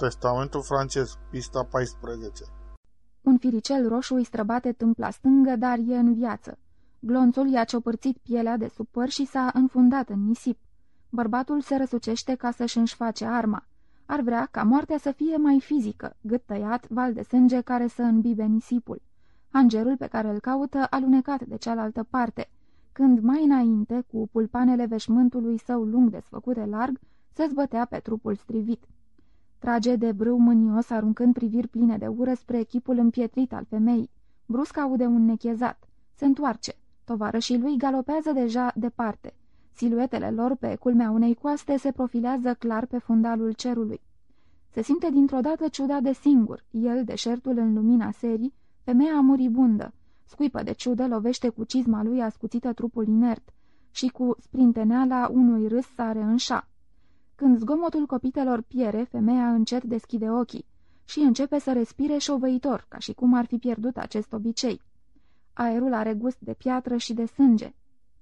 Testamentul francez, pista 14 Un firicel roșu îi străbate tâmpla stângă, dar e în viață. Glonțul i-a ciopărțit pielea de sub păr și s-a înfundat în nisip. Bărbatul se răsucește ca să-și înșface arma. Ar vrea ca moartea să fie mai fizică, gât tăiat, val de sânge care să înbibe nisipul. Angerul pe care îl caută alunecat de cealaltă parte, când mai înainte, cu pulpanele veșmântului său lung desfăcute larg, se zbătea pe trupul strivit. Trage de brâu mânios, aruncând priviri pline de ură spre echipul împietrit al femeii. Brusc aude un nechezat. Se întoarce. Tovarășii lui galopează deja departe. Siluetele lor pe culmea unei coaste se profilează clar pe fundalul cerului. Se simte dintr-o dată ciudat de singur, el, deșertul în lumina serii, femeia muribundă. Scuipă de ciudă, lovește cu cizma lui ascuțită trupul inert și cu sprinteneala unui râs sare în șa. Când zgomotul copitelor piere, femeia încet deschide ochii și începe să respire șovăitor, ca și cum ar fi pierdut acest obicei. Aerul are gust de piatră și de sânge.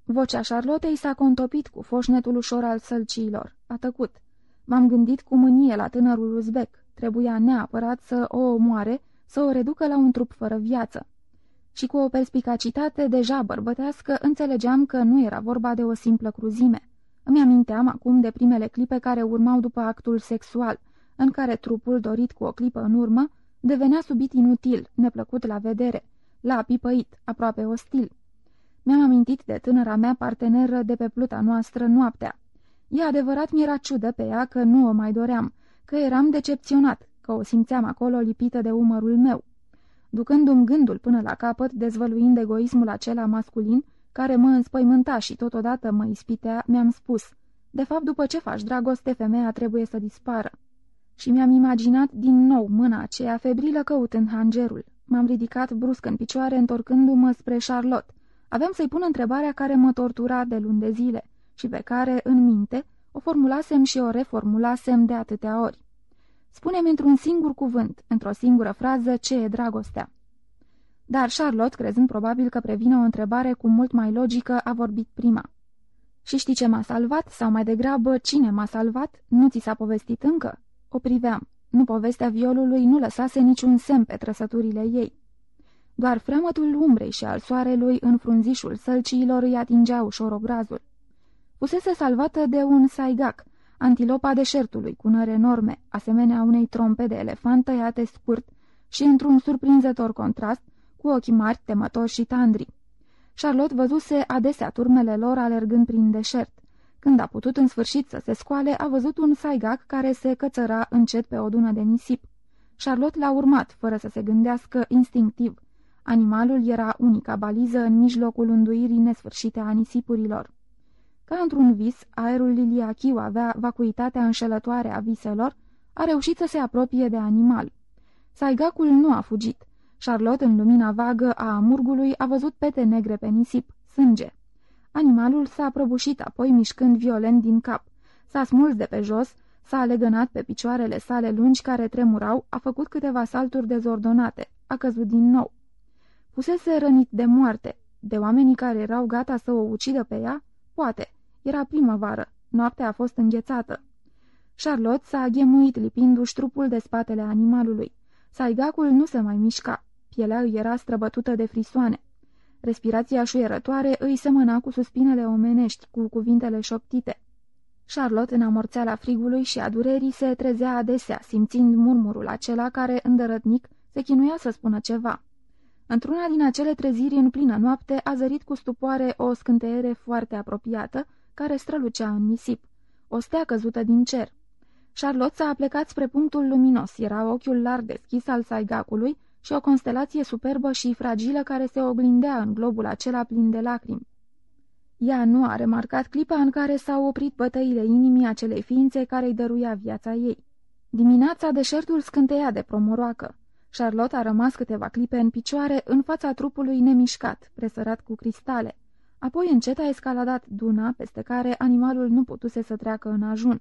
Vocea Charlottei s-a contopit cu foșnetul ușor al sălciilor. A tăcut. M-am gândit cu mânie la tânărul uzbec. Trebuia neapărat să o omoare, să o reducă la un trup fără viață. Și cu o perspicacitate deja bărbătească înțelegeam că nu era vorba de o simplă cruzime. Îmi aminteam acum de primele clipe care urmau după actul sexual, în care trupul, dorit cu o clipă în urmă, devenea subit inutil, neplăcut la vedere, la pipăit, aproape ostil. Mi-am amintit de tânăra mea parteneră de pe pluta noastră noaptea. E adevărat mi-era ciudă pe ea că nu o mai doream, că eram decepționat, că o simțeam acolo lipită de umărul meu. Ducându-mi gândul până la capăt, dezvăluind egoismul acela masculin, care mă înspăimânta și totodată mă ispitea, mi-am spus, de fapt, după ce faci dragoste, femeia trebuie să dispară. Și mi-am imaginat din nou mâna aceea febrilă căutând hangerul. M-am ridicat brusc în picioare, întorcându-mă spre Charlotte. Aveam să-i pun întrebarea care mă tortura de luni de zile și pe care, în minte, o formulasem și o reformulasem de atâtea ori. Spune-mi într-un singur cuvânt, într-o singură frază, ce e dragostea. Dar Charlotte, crezând probabil că previne o întrebare cu mult mai logică, a vorbit prima. Și știi ce m-a salvat? Sau mai degrabă, cine m-a salvat? Nu ți s-a povestit încă?" O priveam. Nu povestea violului nu lăsase niciun semn pe trăsăturile ei. Doar freamătul umbrei și al soarelui în frunzișul sălciilor îi atingea ușor obrazul. Fusese salvată de un saigac, antilopa deșertului, cu nări enorme, asemenea unei trompe de elefant tăiate scurt și într-un surprinzător contrast, cu ochii mari, temători și tandri. Charlotte văzuse adesea turmele lor alergând prin deșert. Când a putut în sfârșit să se scoale, a văzut un saigac care se cățăra încet pe o dună de nisip. Charlotte l-a urmat, fără să se gândească, instinctiv. Animalul era unica baliză în mijlocul unduirii nesfârșite a nisipurilor. Ca într-un vis, aerul liliachiu avea vacuitatea înșelătoare a viselor, a reușit să se apropie de animal. Saigacul nu a fugit. Charlotte, în lumina vagă a amurgului, a văzut pete negre pe nisip, sânge. Animalul s-a prăbușit apoi mișcând violent din cap. S-a smuls de pe jos, s-a legănat pe picioarele sale lungi care tremurau, a făcut câteva salturi dezordonate, a căzut din nou. Fusese rănit de moarte, de oamenii care erau gata să o ucidă pe ea? Poate. Era primăvară. Noaptea a fost înghețată. Charlotte s-a aghemuit lipindu-și trupul de spatele animalului. Saigacul nu se mai mișca. Pielea îi era străbătută de frisoane. Respirația șuierătoare îi semăna cu suspinele omenești, cu cuvintele șoptite. Charlotte, în amorțeala frigului și a durerii, se trezea adesea, simțind murmurul acela care, îndărătnic, se chinuia să spună ceva. Într-una din acele treziri în plină noapte a zărit cu stupoare o scânteiere foarte apropiată, care strălucea în nisip, o stea căzută din cer. Charlotte s-a plecat spre punctul luminos, era ochiul larg deschis al saigacului și o constelație superbă și fragilă care se oglindea în globul acela plin de lacrimi. Ea nu a remarcat clipa în care s-au oprit bătăile inimii acelei ființe care îi dăruia viața ei. Dimineața deșertul scânteia de promoroacă. Charlotte a rămas câteva clipe în picioare în fața trupului nemișcat, presărat cu cristale. Apoi încet a escaladat duna, peste care animalul nu putuse să treacă în ajun.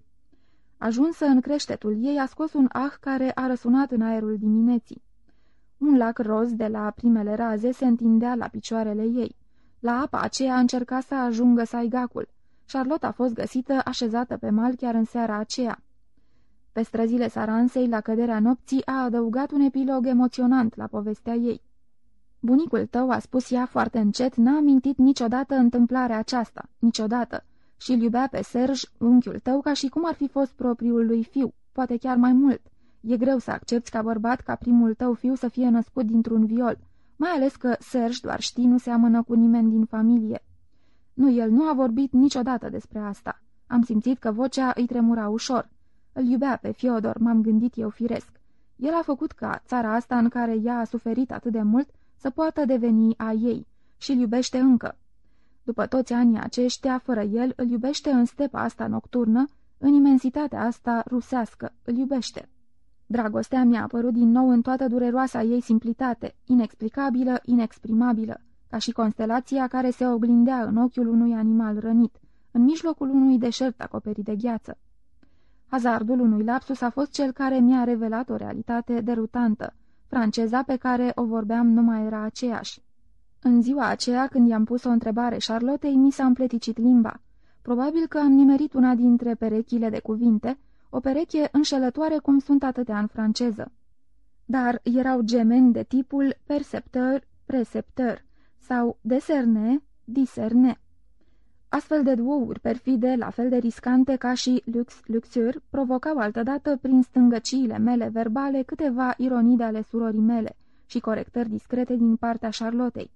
Ajunsă în creștetul ei, a scos un ah care a răsunat în aerul dimineții. Un lac roz de la primele raze se întindea la picioarele ei. La apa aceea încerca să ajungă saigacul. Charlotte a fost găsită așezată pe mal chiar în seara aceea. pe străzile Saransei la căderea nopții a adăugat un epilog emoționant la povestea ei. Bunicul tău, a spus ea foarte încet, n-a amintit niciodată întâmplarea aceasta, niciodată, și îl iubea pe Serge, unchiul tău, ca și cum ar fi fost propriul lui fiu, poate chiar mai mult. E greu să accepti ca bărbat ca primul tău fiu să fie născut dintr-un viol, mai ales că Serge, doar știi, nu seamănă cu nimeni din familie. Nu, el nu a vorbit niciodată despre asta. Am simțit că vocea îi tremura ușor. Îl iubea pe Fiodor, m-am gândit eu firesc. El a făcut ca țara asta în care ea a suferit atât de mult să poată deveni a ei și îl iubește încă. După toți anii aceștia, fără el, îl iubește în stepa asta nocturnă, în imensitatea asta rusească, îl iubește. Dragostea mi-a apărut din nou în toată dureroasa ei simplitate, inexplicabilă, inexprimabilă, ca și constelația care se oglindea în ochiul unui animal rănit, în mijlocul unui deșert acoperit de gheață. Hazardul unui lapsus a fost cel care mi-a revelat o realitate derutantă. Franceza pe care o vorbeam nu mai era aceeași. În ziua aceea, când i-am pus o întrebare Charlottei, mi s-a împleticit limba. Probabil că am nimerit una dintre perechile de cuvinte, o pereche înșelătoare cum sunt atâtea în franceză. Dar erau gemeni de tipul percepteur, precepteur sau deserne, diserne. Astfel de duouri perfide, la fel de riscante ca și lux luxur, provocau altădată prin stângăciile mele verbale câteva ironii de ale surorii mele și corectări discrete din partea Charlottei.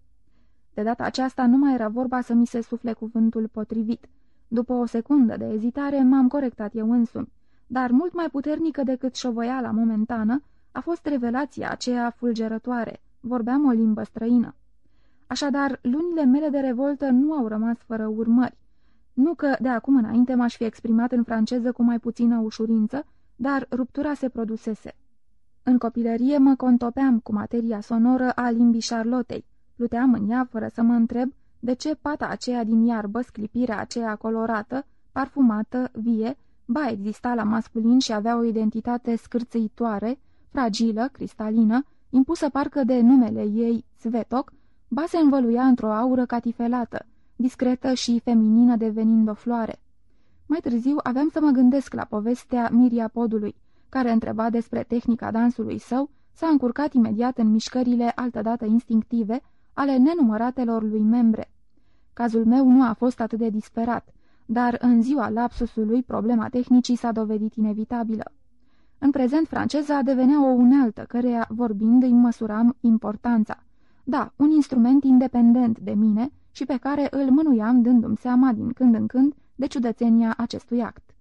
De data aceasta nu mai era vorba să mi se sufle cuvântul potrivit. După o secundă de ezitare m-am corectat eu însumi, dar mult mai puternică decât șovăiala momentană a fost revelația aceea fulgerătoare. Vorbeam o limbă străină. Așadar, lunile mele de revoltă nu au rămas fără urmări. Nu că de acum înainte m-aș fi exprimat în franceză cu mai puțină ușurință, dar ruptura se produsese. În copilărie mă contopeam cu materia sonoră a limbii Charlottei. Pluteam în ea fără să mă întreb de ce pata aceea din iarbă, sclipirea aceea colorată, parfumată, vie, ba exista la masculin și avea o identitate scârțâitoare, fragilă, cristalină, impusă parcă de numele ei, Svetoc, ba se învăluia într-o aură catifelată, discretă și feminină devenind o floare. Mai târziu aveam să mă gândesc la povestea Miria Podului, care întreba despre tehnica dansului său, s-a încurcat imediat în mișcările altădată instinctive ale nenumăratelor lui membre. Cazul meu nu a fost atât de disperat, dar în ziua lapsusului problema tehnicii s-a dovedit inevitabilă. În prezent franceza devenea o unealtă, căreia, vorbind, îi măsuram importanța. Da, un instrument independent de mine și pe care îl mânuiam dându-mi seama din când în când de ciudățenia acestui act.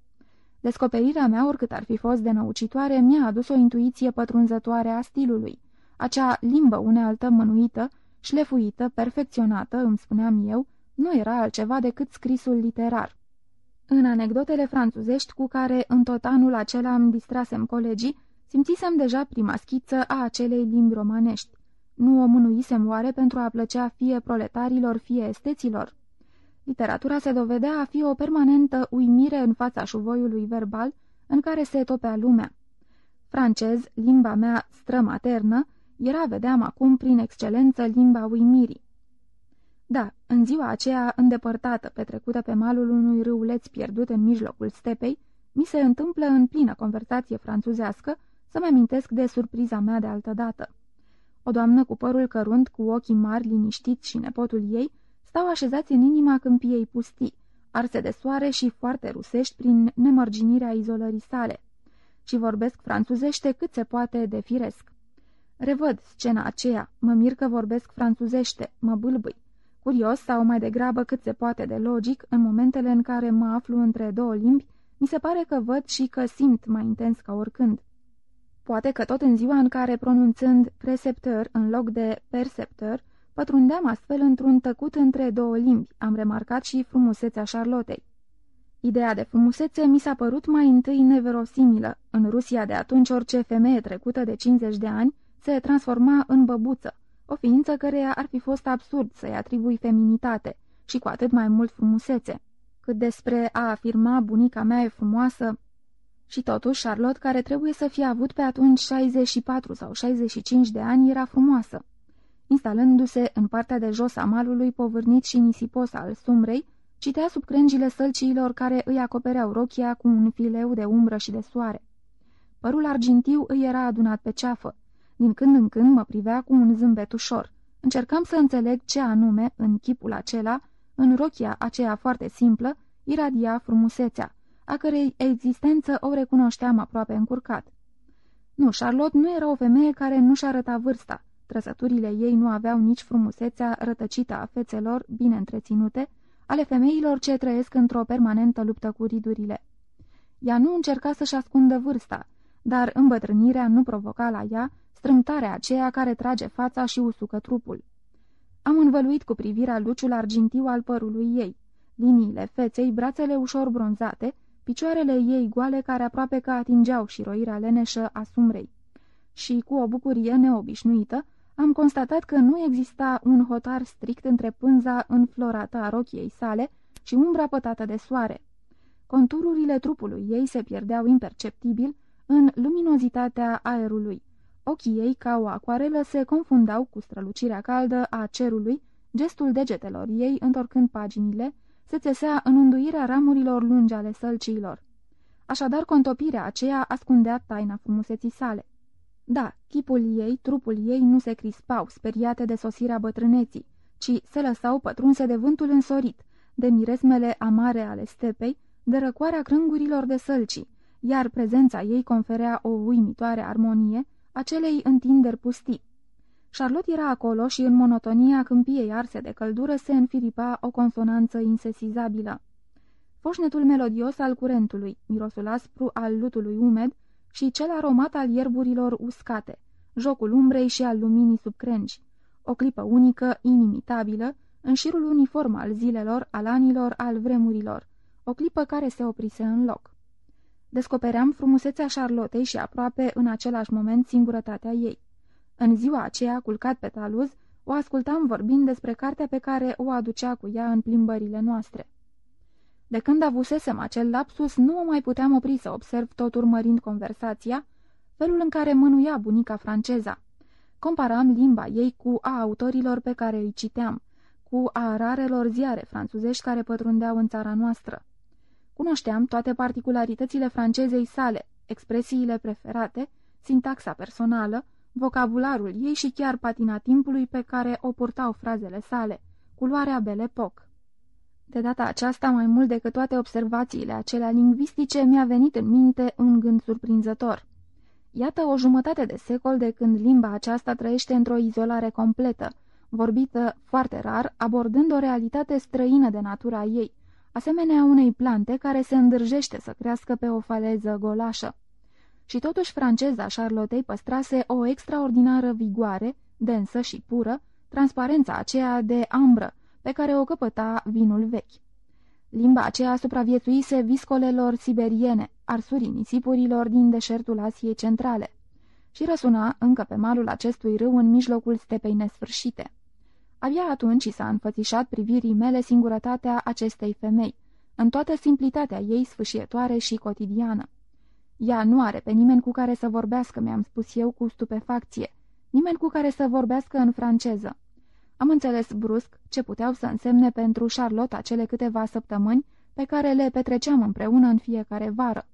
Descoperirea mea, oricât ar fi fost de năucitoare, mi-a adus o intuiție pătrunzătoare a stilului. Acea limbă unealtă mânuită, șlefuită, perfecționată, îmi spuneam eu, nu era altceva decât scrisul literar. În anecdotele franțuzești cu care în tot anul acela îmi distrasem colegii, simțisem deja prima schiță a acelei limbi romanești. Nu o mânuisem oare pentru a plăcea fie proletarilor, fie esteților? Literatura se dovedea a fi o permanentă uimire în fața șuvoiului verbal în care se topea lumea. Francez, limba mea strămaternă, era, vedeam acum, prin excelență limba uimirii. Da, în ziua aceea îndepărtată, petrecută pe malul unui râuleț pierdut în mijlocul stepei, mi se întâmplă în plină conversație franțuzească să-mi amintesc de surpriza mea de altădată. O doamnă cu părul cărunt, cu ochii mari, liniștiți și nepotul ei, stau așezați în inima câmpiei pustii, arse de soare și foarte rusești prin nemărginirea izolării sale, și vorbesc franțuzește cât se poate de firesc. Revăd scena aceea, mă mir că vorbesc franțuzește, mă bâlbâi. Curios sau mai degrabă cât se poate de logic, în momentele în care mă aflu între două limbi, mi se pare că văd și că simt mai intens ca oricând. Poate că tot în ziua în care, pronunțând preceptor în loc de perceptor, pătrundeam astfel într-un tăcut între două limbi, am remarcat și frumusețea Charlottei. Ideea de frumusețe mi s-a părut mai întâi neverosimilă. În Rusia de atunci orice femeie trecută de 50 de ani se transforma în băbuță, o ființă căreia ar fi fost absurd să-i atribui feminitate și cu atât mai mult frumusețe. Cât despre a afirma bunica mea e frumoasă, și totuși Charlotte, care trebuie să fie avut pe atunci 64 sau 65 de ani, era frumoasă. Instalându-se în partea de jos a malului povârnit și nisipos al sumrei, citea sub crengile sălciilor care îi acopereau rochia cu un fileu de umbră și de soare. Părul argintiu îi era adunat pe ceafă. Din când în când mă privea cu un zâmbet ușor. Încercam să înțeleg ce anume, în chipul acela, în rochia aceea foarte simplă, iradia frumusețea, a cărei existență o recunoșteam aproape încurcat. Nu, Charlotte nu era o femeie care nu-și arăta vârsta. Trăsăturile ei nu aveau nici frumusețea rătăcită a fețelor, bine întreținute, ale femeilor ce trăiesc într-o permanentă luptă cu ridurile. Ea nu încerca să-și ascundă vârsta, dar îmbătrânirea nu provoca la ea strâmtarea aceea care trage fața și usucă trupul. Am învăluit cu privirea luciul argintiu al părului ei, liniile feței, brațele ușor bronzate, picioarele ei goale care aproape că atingeau și roirea leneșă a sumrei. Și cu o bucurie neobișnuită, am constatat că nu exista un hotar strict între pânza înflorată a rochiei sale și umbra pătată de soare. Contururile trupului ei se pierdeau imperceptibil în luminozitatea aerului. Ochii ei, ca o acoarelă, se confundau cu strălucirea caldă a cerului, gestul degetelor ei, întorcând paginile, se țesea în unduirea ramurilor lungi ale sălciilor. Așadar, contopirea aceea ascundea taina frumuseții sale. Da, chipul ei, trupul ei nu se crispau, speriate de sosirea bătrâneții, ci se lăsau pătrunse de vântul însorit, de miresmele amare ale stepei, de răcoarea crângurilor de sălcii, iar prezența ei conferea o uimitoare armonie acelei întinderi pustii. Charlotte era acolo și în monotonia câmpiei arse de căldură se înfiripa o consonanță insesizabilă. Foșnetul melodios al curentului, mirosul aspru al lutului umed și cel aromat al ierburilor uscate, jocul umbrei și al luminii sub crengi, o clipă unică, inimitabilă, în șirul uniform al zilelor, al anilor, al vremurilor, o clipă care se oprise în loc. Descopeream frumusețea Charlottei și aproape în același moment singurătatea ei. În ziua aceea, culcat pe taluz, o ascultam vorbind despre cartea pe care o aducea cu ea în plimbările noastre. De când avusesem acel lapsus, nu mă mai puteam opri să observ tot urmărind conversația, felul în care mânuia bunica franceza. Comparam limba ei cu a autorilor pe care îi citeam, cu a rarelor ziare franțuzești care pătrundeau în țara noastră. Cunoșteam toate particularitățile francezei sale, expresiile preferate, sintaxa personală, vocabularul ei și chiar patina timpului pe care o purtau frazele sale, culoarea Belle Époque. De data aceasta, mai mult decât toate observațiile acelea lingvistice, mi-a venit în minte un gând surprinzător. Iată o jumătate de secol de când limba aceasta trăiește într-o izolare completă, vorbită foarte rar, abordând o realitate străină de natura ei, asemenea unei plante care se îndârjește să crească pe o faleză golașă. Și totuși franceza Charlottei păstrase o extraordinară vigoare, densă și pură, transparența aceea de ambră, pe care o căpăta vinul vechi. Limba aceea supraviețuise viscolelor siberiene, arsurii nisipurilor din deșertul Asiei centrale, și răsuna încă pe malul acestui râu în mijlocul stepei nesfârșite. Abia atunci s-a înfățișat privirii mele singurătatea acestei femei, în toată simplitatea ei sfâșietoare și cotidiană. Ea nu are pe nimeni cu care să vorbească, mi-am spus eu cu stupefacție, nimeni cu care să vorbească în franceză. Am înțeles brusc ce puteau să însemne pentru Charlotte acele câteva săptămâni pe care le petreceam împreună în fiecare vară.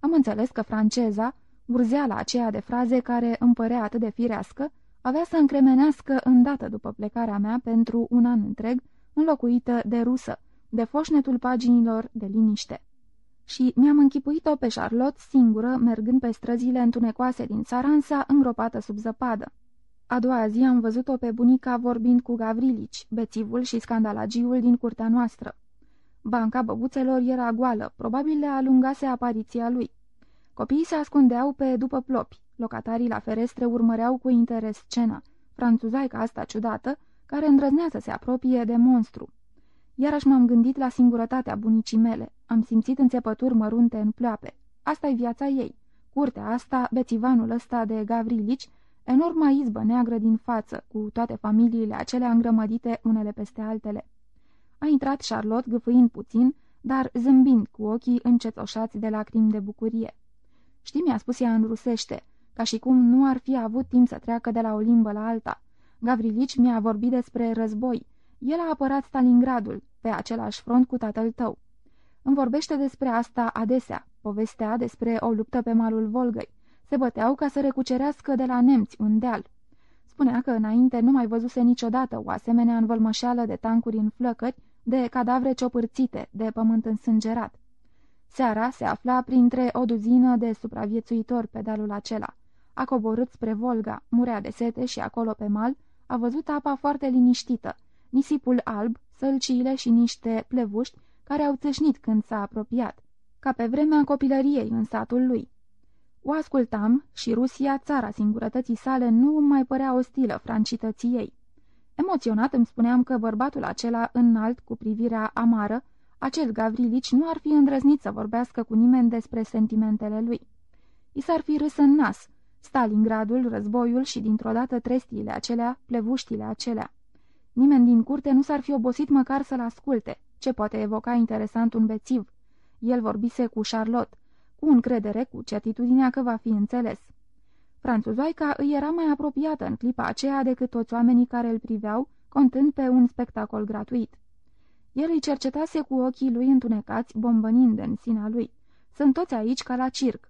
Am înțeles că franceza, urzeala aceea de fraze care îmi părea atât de firească, avea să încremenească îndată după plecarea mea pentru un an întreg, înlocuită de rusă, de foșnetul paginilor de liniște. Și mi-am închipuit-o pe Charlotte singură, mergând pe străzile întunecoase din Saransa, îngropată sub zăpadă. A doua zi am văzut-o pe bunica vorbind cu Gavrilici, bețivul și scandalagiul din curtea noastră. Banca băbuțelor era goală, probabil le alungase apariția lui. Copiii se ascundeau pe după plopi, locatarii la ferestre urmăreau cu interes scena, franțuzaica asta ciudată, care îndrăznea să se apropie de monstru. Iarăși m-am gândit la singurătatea bunicii mele, am simțit înțepături mărunte în ploape. Asta e viața ei. Curtea asta, bețivanul ăsta de Gavrilici, enorma izbă neagră din față, cu toate familiile acelea îngrămădite unele peste altele. A intrat Charlotte gâfâind puțin, dar zâmbind cu ochii încetoșați de lacrimi de bucurie. Știi, mi-a spus ea în rusește, ca și cum nu ar fi avut timp să treacă de la o limbă la alta. Gavrilici mi-a vorbit despre război. El a apărat Stalingradul, pe același front cu tatăl tău. Îmi vorbește despre asta adesea, povestea despre o luptă pe malul Volgăi, Se băteau ca să recucerească de la nemți un deal. Spunea că înainte nu mai văzuse niciodată o asemenea învălmășeală de tancuri în flăcări, de cadavre ciopârțite, de pământ însângerat. Seara se afla printre o duzină de supraviețuitori pe dealul acela. A coborât spre Volga, murea de sete și acolo pe mal, a văzut apa foarte liniștită, nisipul alb, sălciile și niște plevuști care au țâșnit când s-a apropiat, ca pe vremea copilăriei în satul lui. O ascultam și Rusia, țara singurătății sale, nu mai părea ostilă francității ei. Emoționat îmi spuneam că bărbatul acela înalt, cu privirea amară, acel Gavrilici nu ar fi îndrăznit să vorbească cu nimeni despre sentimentele lui. I s-ar fi râs în nas, Stalingradul, războiul și dintr-o dată trestiile acelea, plevuștile acelea. Nimeni din curte nu s-ar fi obosit măcar să-l asculte, ce poate evoca interesant un bețiv. El vorbise cu Charlotte, cu încredere, cu certitudinea că va fi înțeles. Franțuzoica îi era mai apropiată în clipa aceea decât toți oamenii care îl priveau, contând pe un spectacol gratuit. El îi cercetase cu ochii lui întunecați, bombănind în sinea lui. Sunt toți aici ca la circ.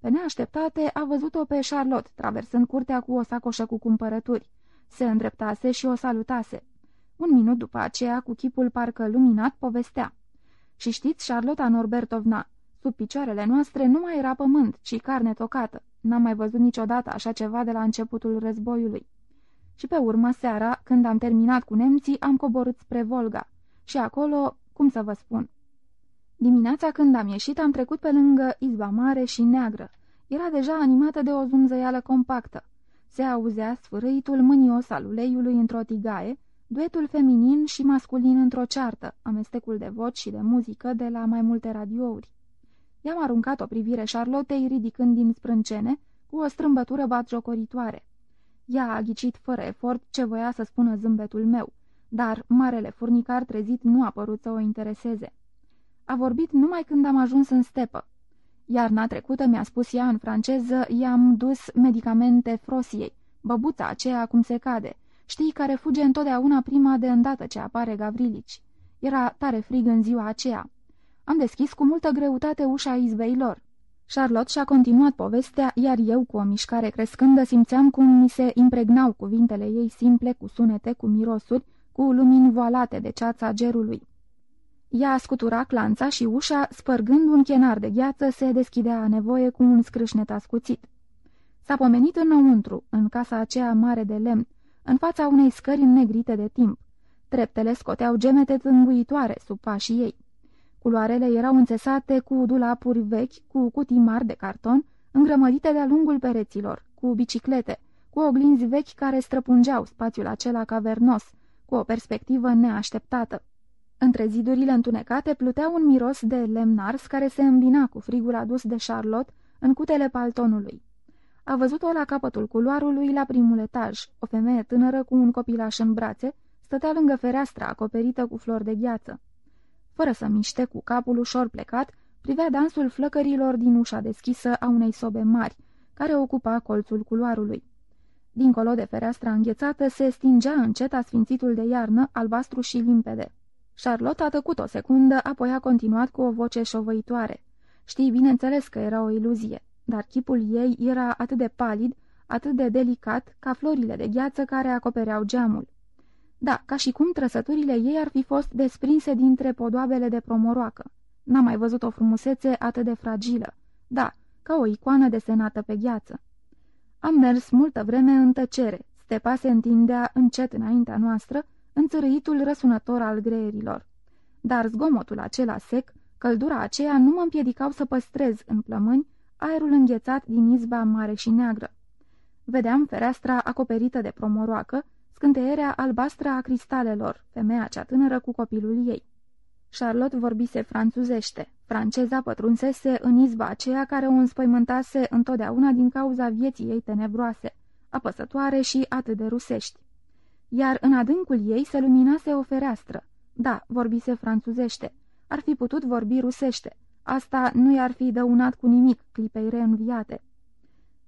Pe neașteptate a văzut-o pe Charlotte, traversând curtea cu o sacoșă cu cumpărături. Se îndreptase și o salutase. Un minut după aceea, cu chipul parcă luminat, povestea. Și știți, Charlotta Norbertovna, sub picioarele noastre nu mai era pământ, ci carne tocată. N-am mai văzut niciodată așa ceva de la începutul războiului. Și pe urmă, seara, când am terminat cu nemții, am coborât spre Volga. Și acolo, cum să vă spun... Dimineața când am ieșit, am trecut pe lângă izba mare și neagră. Era deja animată de o zumzăială compactă. Se auzea sfârâitul mânios al uleiului într-o tigaie, duetul feminin și masculin într-o ceartă, amestecul de voci și de muzică de la mai multe radiouri. I-am aruncat o privire Charlottei ridicând din sprâncene, cu o strâmbătură batjocoritoare. Ea a ghicit fără efort ce voia să spună zâmbetul meu, dar marele furnicar trezit nu a părut să o intereseze. A vorbit numai când am ajuns în stepă. Iarna trecută, mi-a spus ea în franceză, i-am dus medicamente frosiei, băbuța aceea cum se cade, știi, care fuge întotdeauna prima de îndată ce apare Gavrilici. Era tare frig în ziua aceea. Am deschis cu multă greutate ușa izbei lor. Charlotte și-a continuat povestea, iar eu, cu o mișcare crescândă, simțeam cum mi se impregnau cuvintele ei simple, cu sunete, cu mirosuri, cu lumini voalate de ceața gerului. Ea scutura clanța și ușa, spărgând un chenar de gheață, se deschidea a nevoie cu un scrâșnet ascuțit. S-a pomenit înăuntru, în casa aceea mare de lemn, în fața unei scări înnegrite de timp. Treptele scoteau gemete tânguitoare sub pașii ei. Culoarele erau înțesate cu dulapuri vechi, cu cutii mari de carton, îngrămădite de-a lungul pereților, cu biciclete, cu oglinzi vechi care străpungeau spațiul acela cavernos, cu o perspectivă neașteptată. Între zidurile întunecate plutea un miros de lemn ars care se îmbina cu frigul adus de Charlotte în cutele paltonului. A văzut-o la capătul culoarului la primul etaj, o femeie tânără cu un copilaș în brațe, stătea lângă fereastra acoperită cu flori de gheață. Fără să miște cu capul ușor plecat, privea dansul flăcărilor din ușa deschisă a unei sobe mari, care ocupa colțul culoarului. Dincolo de fereastra înghețată se stingea încet asfințitul de iarnă, albastru și limpede. Charlotte a tăcut o secundă, apoi a continuat cu o voce șovăitoare. Știi, bineînțeles că era o iluzie, dar chipul ei era atât de palid, atât de delicat, ca florile de gheață care acopereau geamul. Da, ca și cum trăsăturile ei ar fi fost desprinse dintre podoabele de promoroacă. N-am mai văzut o frumusețe atât de fragilă. Da, ca o icoană desenată pe gheață. Am mers multă vreme în tăcere. Stepa se întindea încet înaintea noastră, în țărâitul răsunător al greierilor. Dar zgomotul acela sec, căldura aceea nu mă împiedicau să păstrez în plămâni aerul înghețat din izba mare și neagră. Vedeam fereastra acoperită de promoroacă, scânteierea albastră a cristalelor, femeia cea tânără cu copilul ei. Charlotte vorbise franțuzește. Franceza pătrunsese în izba aceea care o înspăimântase întotdeauna din cauza vieții ei tenebroase, apăsătoare și atât de rusești iar în adâncul ei se luminase o fereastră. Da, vorbise franțuzește. Ar fi putut vorbi rusește. Asta nu i-ar fi dăunat cu nimic clipei reînviate.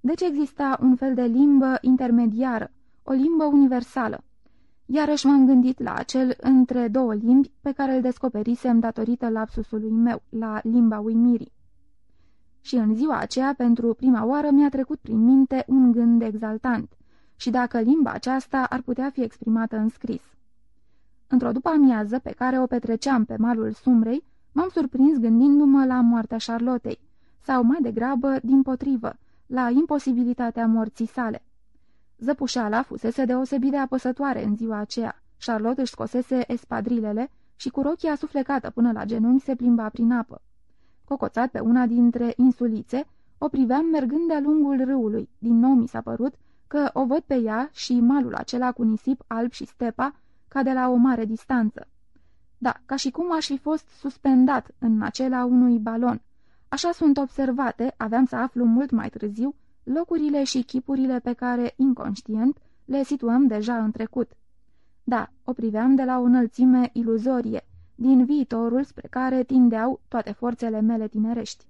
Deci exista un fel de limbă intermediară, o limbă universală. Iarăși m-am gândit la acel între două limbi pe care îl descoperisem datorită lapsusului meu, la limba uimirii. Și în ziua aceea, pentru prima oară, mi-a trecut prin minte un gând exaltant. Și dacă limba aceasta ar putea fi exprimată în scris. Într-o după amiază pe care o petreceam pe malul Sumrei, m-am surprins gândindu-mă la moartea Charlottei, sau mai degrabă, din potrivă, la imposibilitatea morții sale. Zăpușala fusese deosebit de apăsătoare în ziua aceea. Charlotte își scosese espadrilele și cu rochia suflecată până la genunchi se plimba prin apă. Cocoțat pe una dintre insulițe, o priveam mergând de-a lungul râului. Din nou mi s-a părut că o văd pe ea și malul acela cu nisip alb și stepa, ca de la o mare distanță. Da, ca și cum aș fi fost suspendat în acela unui balon. Așa sunt observate, aveam să aflu mult mai târziu, locurile și chipurile pe care, inconștient, le situăm deja în trecut. Da, o priveam de la o înălțime iluzorie, din viitorul spre care tindeau toate forțele mele tinerești.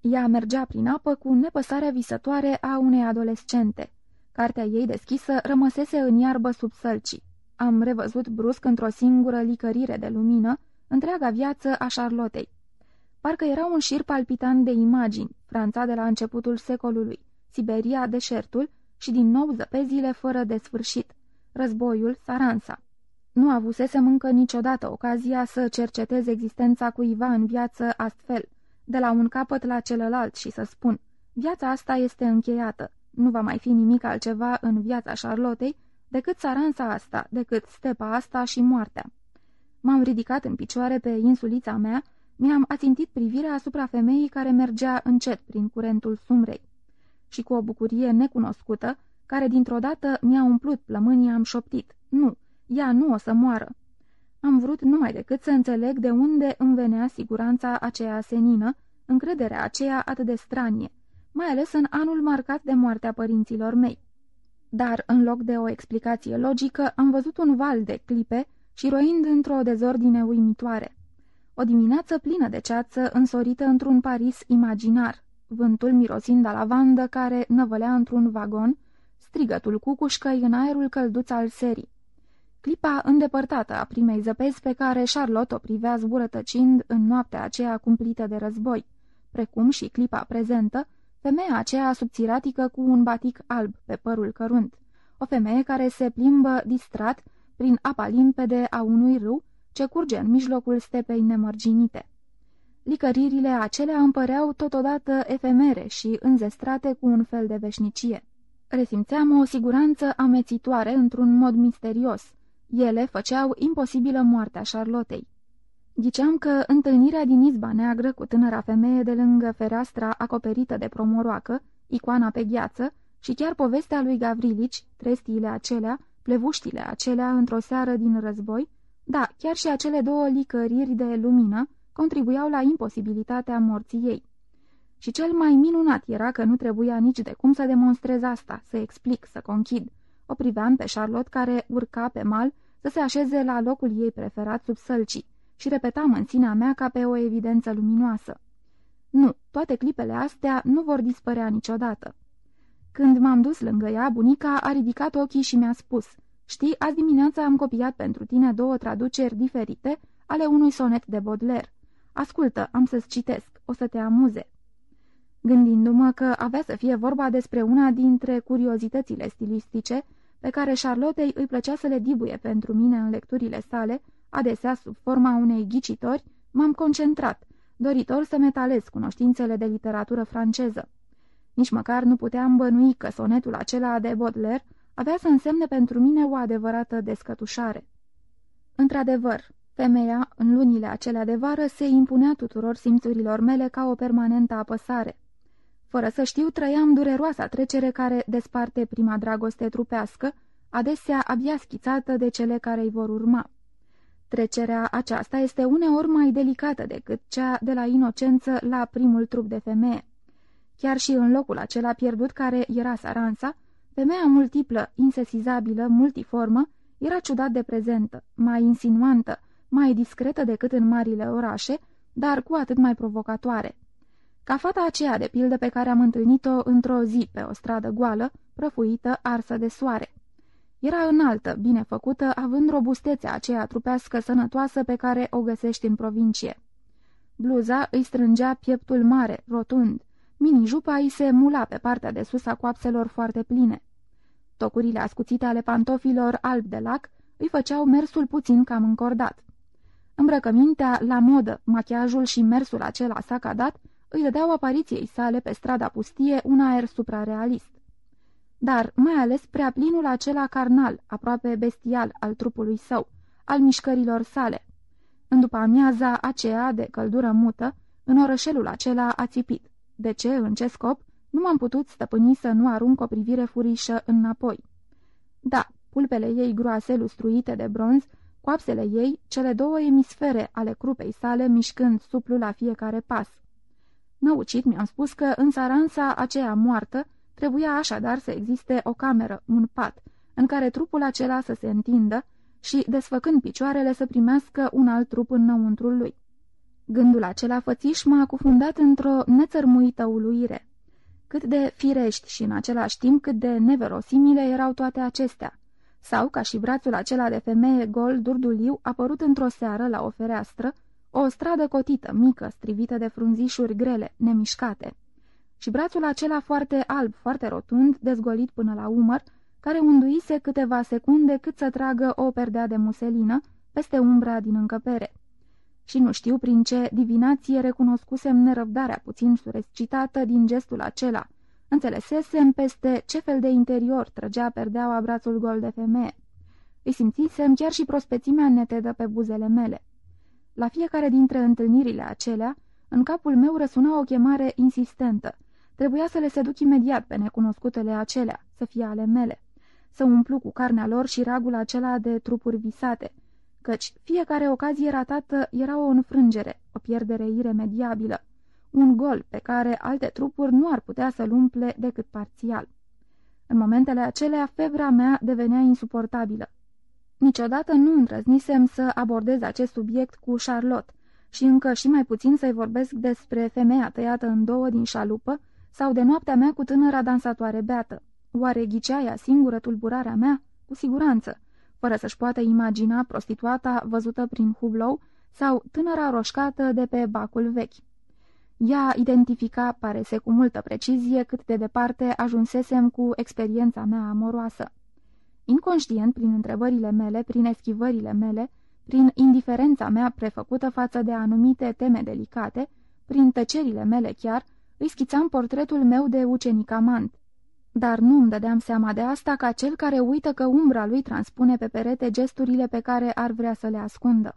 Ea mergea prin apă cu nepăsarea visătoare a unei adolescente. Cartea ei deschisă rămăsese în iarbă sub sălcii. Am revăzut brusc într-o singură licărire de lumină întreaga viață a Charlottei. Parcă era un șir palpitant de imagini, Franța de la începutul secolului, Siberia, deșertul și din nou zăpezile fără de sfârșit, războiul, Saransa. Nu avusesem încă niciodată ocazia să cercetez existența cuiva în viață astfel, de la un capăt la celălalt și să spun, viața asta este încheiată, nu va mai fi nimic altceva în viața Charlottei decât saransa asta, decât stepa asta și moartea. M-am ridicat în picioare pe insulița mea, mi-am ațintit privirea asupra femeii care mergea încet prin curentul sumrei. Și cu o bucurie necunoscută, care dintr-o dată mi-a umplut plămânii, am șoptit. Nu, ea nu o să moară. Am vrut numai decât să înțeleg de unde îmi venea siguranța aceea senină, încrederea aceea atât de stranie, mai ales în anul marcat de moartea părinților mei. Dar, în loc de o explicație logică, am văzut un val de clipe și roind într-o dezordine uimitoare. O dimineață plină de ceață, însorită într-un Paris imaginar, vântul mirosind a lavandă care năvălea într-un vagon, strigătul cucușcăi în aerul călduț al serii. Clipa îndepărtată a primei zăpezi pe care Charlotte o privea zburătăcind în noaptea aceea cumplită de război, precum și clipa prezentă, femeia aceea subțiratică cu un batic alb pe părul cărunt, o femeie care se plimbă distrat prin apa limpede a unui râu ce curge în mijlocul stepei nemărginite. Licăririle acelea împăreau totodată efemere și înzestrate cu un fel de veșnicie. Resimțeam o siguranță amețitoare într-un mod misterios. Ele făceau imposibilă moartea Charlottei. Ghiceam că întâlnirea din izba neagră cu tânăra femeie de lângă fereastra acoperită de promoroacă, icoana pe gheață și chiar povestea lui Gavrilici, trestiile acelea, plevuștile acelea într-o seară din război, da, chiar și acele două licăriri de lumină contribuiau la imposibilitatea morții ei. Și cel mai minunat era că nu trebuia nici de cum să demonstrez asta, să explic, să conchid. O priveam pe Charlotte care urca pe mal să se așeze la locul ei preferat sub sălcii și repetam în sinea mea ca pe o evidență luminoasă. Nu, toate clipele astea nu vor dispărea niciodată. Când m-am dus lângă ea, bunica a ridicat ochii și mi-a spus Știi, azi dimineața am copiat pentru tine două traduceri diferite ale unui sonet de Baudelaire. Ascultă, am să-ți citesc, o să te amuze." Gândindu-mă că avea să fie vorba despre una dintre curiozitățile stilistice pe care Charlottei îi plăcea să le dibuie pentru mine în lecturile sale, adesea sub forma unei ghicitori, m-am concentrat, doritor să metalez cunoștințele de literatură franceză. Nici măcar nu puteam bănui că sonetul acela de Baudelaire avea să însemne pentru mine o adevărată descătușare. Într-adevăr, femeia, în lunile acelea de vară, se impunea tuturor simțurilor mele ca o permanentă apăsare. Fără să știu, trăiam dureroasa trecere care desparte prima dragoste trupească, adesea abia schițată de cele care îi vor urma. Trecerea aceasta este uneori mai delicată decât cea de la inocență la primul trup de femeie. Chiar și în locul acela pierdut care era Saransa, femeia multiplă, insesizabilă, multiformă, era ciudat de prezentă, mai insinuantă, mai discretă decât în marile orașe, dar cu atât mai provocatoare. Ca fata aceea de pildă pe care am întâlnit-o într-o zi pe o stradă goală, prăfuită, arsă de soare. Era înaltă, bine făcută, având robustețea aceea trupească sănătoasă pe care o găsești în provincie. Bluza îi strângea pieptul mare, rotund, Mini-jupa îi se mula pe partea de sus a coapselor foarte pline. Tocurile ascuțite ale pantofilor albi de lac îi făceau mersul puțin cam încordat. Îmbrăcămintea la modă, machiajul și mersul acela sacadat îi dădeau apariției sale pe strada pustie un aer suprarealist. Dar, mai ales prea plinul acela carnal, aproape bestial al trupului său, al mișcărilor sale. În după amiaza aceea de căldură mută, în orășelul acela a țipit. De ce, în ce scop, nu m-am putut stăpâni să nu arunc o privire furișă înapoi. Da, pulpele ei groase, lustruite de bronz, coapsele ei, cele două emisfere ale crupei sale mișcând suplu la fiecare pas. Năucit mi-am spus că în saransa aceea moartă trebuia așadar să existe o cameră, un pat, în care trupul acela să se întindă și, desfăcând picioarele, să primească un alt trup înăuntrul lui. Gândul acela fățiș m-a cufundat într-o nețărmuită uluire. Cât de firești și în același timp cât de neverosimile erau toate acestea. Sau, ca și brațul acela de femeie gol, durduliu, apărut într-o seară la o fereastră, o stradă cotită, mică, strivită de frunzișuri grele, nemișcate. Și brațul acela foarte alb, foarte rotund, dezgolit până la umăr, care unduise câteva secunde cât să tragă o perdea de muselină peste umbra din încăpere. Și nu știu prin ce divinație recunoscusem nerăbdarea puțin surescitată din gestul acela. Înțelesesem peste ce fel de interior trăgea perdeaua brațul gol de femeie. Îi simțisem chiar și prospețimea netedă pe buzele mele. La fiecare dintre întâlnirile acelea, în capul meu răsuna o chemare insistentă. Trebuia să le seduc imediat pe necunoscutele acelea, să fie ale mele, să umplu cu carnea lor și ragul acela de trupuri visate, căci fiecare ocazie ratată era o înfrângere, o pierdere iremediabilă, un gol pe care alte trupuri nu ar putea să-l umple decât parțial. În momentele acelea, febra mea devenea insuportabilă. Niciodată nu îndrăznisem să abordez acest subiect cu Charlotte și încă și mai puțin să-i vorbesc despre femeia tăiată în două din șalupă sau de noaptea mea cu tânăra dansatoare beată. Oare ghicea ea singură tulburarea mea? Cu siguranță, fără să-și poată imagina prostituata văzută prin hublou sau tânăra roșcată de pe bacul vechi. Ea identifica, parese cu multă precizie, cât de departe ajunsesem cu experiența mea amoroasă. Inconștient, prin întrebările mele, prin eschivările mele, prin indiferența mea prefăcută față de anumite teme delicate, prin tăcerile mele chiar, îi schițam portretul meu de ucenic amant. Dar nu îmi dădeam seama de asta ca cel care uită că umbra lui transpune pe perete gesturile pe care ar vrea să le ascundă.